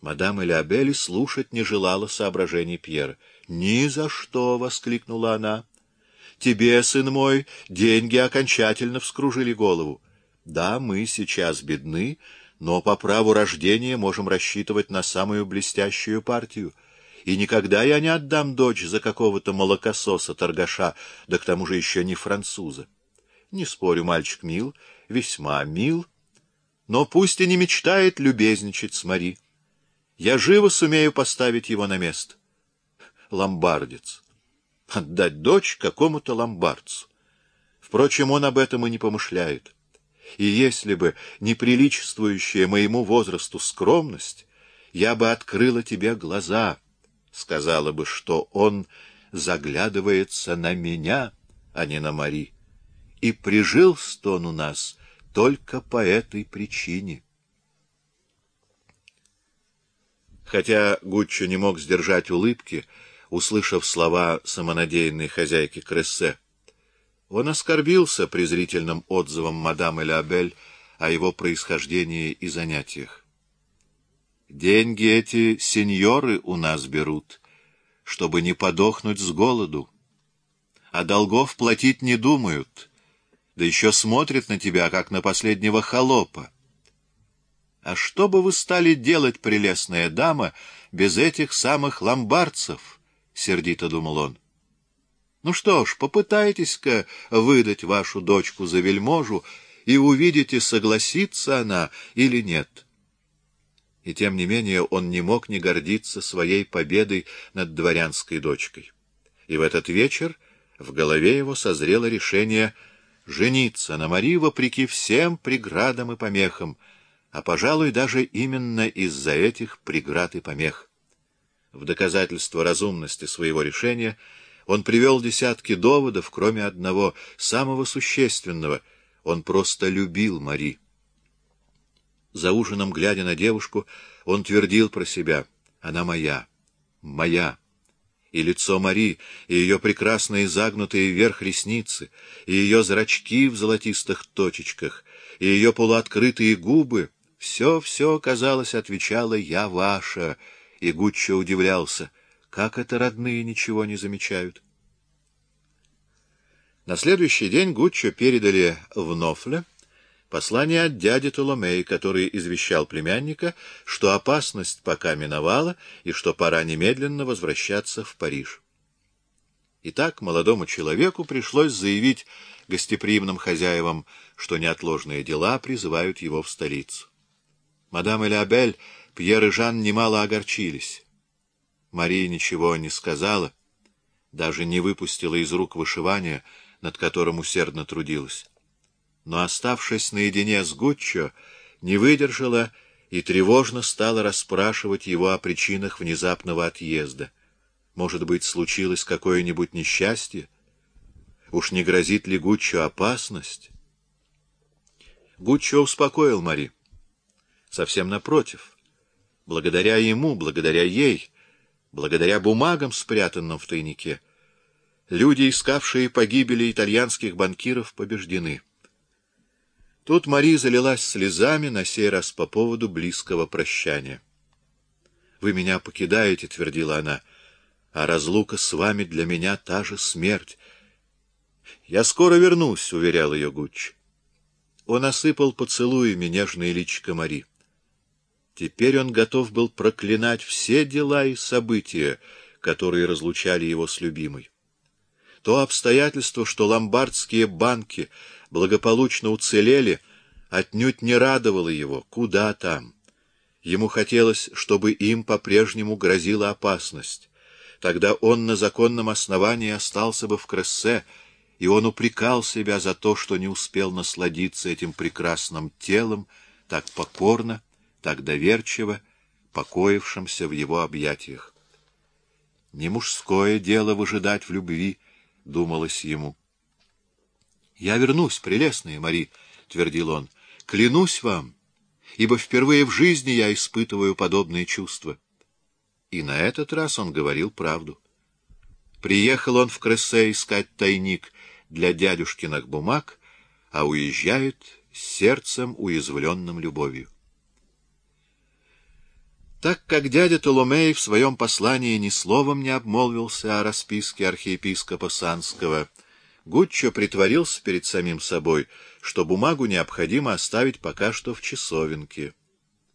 Мадам Элеобели слушать не желала соображений Пьера. «Ни за что!» — воскликнула она. «Тебе, сын мой, деньги окончательно вскружили голову. Да, мы сейчас бедны, но по праву рождения можем рассчитывать на самую блестящую партию. И никогда я не отдам дочь за какого-то молокососа, торгаша, да к тому же еще не француза. Не спорю, мальчик мил, весьма мил, но пусть и не мечтает любезничать с Мари. Я живо сумею поставить его на место. Ломбардец. Отдать дочь какому-то ломбардцу. Впрочем, он об этом и не помышляет. И если бы не приличествующая моему возрасту скромность, я бы открыла тебе глаза, сказала бы, что он заглядывается на меня, а не на Мари, и прижился он у нас только по этой причине. Хотя Гуччо не мог сдержать улыбки, услышав слова самонадеянной хозяйки Крессе. Он оскорбился презрительным отзывом мадам Элябель о его происхождении и занятиях. «Деньги эти сеньоры у нас берут, чтобы не подохнуть с голоду, а долгов платить не думают, да еще смотрят на тебя, как на последнего холопа. А что бы вы стали делать, прелестная дама, без этих самых ломбардцев? — сердито думал он. Ну что ж, попытайтесь-ка выдать вашу дочку за вельможу, и увидите, согласится она или нет. И тем не менее он не мог не гордиться своей победой над дворянской дочкой. И в этот вечер в голове его созрело решение жениться на Мари вопреки всем преградам и помехам, а, пожалуй, даже именно из-за этих преград и помех. В доказательство разумности своего решения он привел десятки доводов, кроме одного, самого существенного — он просто любил Мари. За ужином, глядя на девушку, он твердил про себя — она моя, моя. И лицо Мари, и ее прекрасные загнутые вверх ресницы, и ее зрачки в золотистых точечках, и ее полуоткрытые губы — все-все, казалось, отвечало «я ваша», и Гуччо удивлялся, как это родные ничего не замечают. На следующий день Гуччо передали в Нофле послание от дяди Толомеи, который извещал племянника, что опасность пока миновала и что пора немедленно возвращаться в Париж. Итак, молодому человеку пришлось заявить гостеприимным хозяевам, что неотложные дела призывают его в столицу. Мадам Элябель, Пьер и Жан немало огорчились. Мария ничего не сказала, даже не выпустила из рук вышивания, над которым усердно трудилась. Но, оставшись наедине с Гуччо, не выдержала и тревожно стала расспрашивать его о причинах внезапного отъезда. Может быть, случилось какое-нибудь несчастье? Уж не грозит ли Гуччо опасность? Гуччо успокоил Мари. Совсем напротив. Благодаря ему, благодаря ей, благодаря бумагам, спрятанным в тайнике, люди, искавшие погибели итальянских банкиров, побеждены. Тут Мари залилась слезами, на сей раз по поводу близкого прощания. «Вы меня покидаете», — твердила она, — «а разлука с вами для меня та же смерть». «Я скоро вернусь», — уверял ее Гуч. Он осыпал поцелуями нежное личико Мари. Теперь он готов был проклинать все дела и события, которые разлучали его с любимой. То обстоятельство, что ломбардские банки благополучно уцелели, отнюдь не радовало его. Куда там? Ему хотелось, чтобы им по-прежнему грозила опасность. Тогда он на законном основании остался бы в Крессе, и он упрекал себя за то, что не успел насладиться этим прекрасным телом так покорно, так доверчиво, покоившимся в его объятиях. Не мужское дело выжидать в любви, — думалось ему. — Я вернусь, прелестная Мари, — твердил он, — клянусь вам, ибо впервые в жизни я испытываю подобные чувства. И на этот раз он говорил правду. Приехал он в Крессе искать тайник для дядюшкиных бумаг, а уезжает сердцем, уязвленным любовью. Так как дядя Толомей в своем послании ни словом не обмолвился о расписке архиепископа Санского, Гуччо притворился перед самим собой, что бумагу необходимо оставить пока что в часовенке.